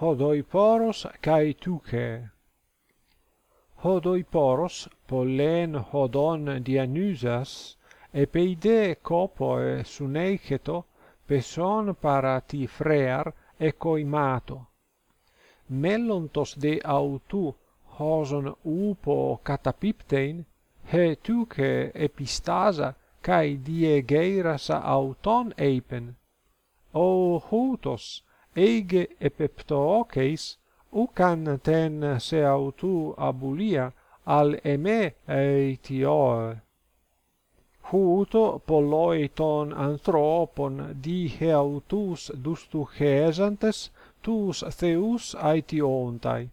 hodoiporos kai tuke hodoiporos pollen hodon dianusas, epeide kopoe suneiketo peson para ti frear ekoimato mellontos de autu hoson upo catapiptein he tuke epistasa kai diegeiras auton eipen. O hutos eige epeptoocheis ucan ten se autu abulia al eme eitior Huto polloi ton anthropon di heautus dustu hesantes, tus theus aitiontai